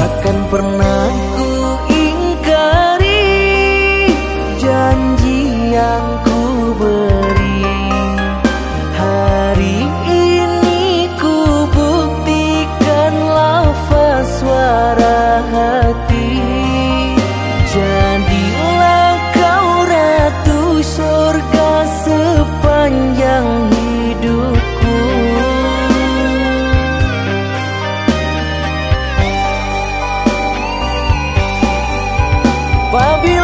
Takkan pernah But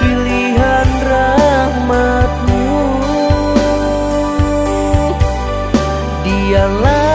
pilihan rahmatmu. Dialah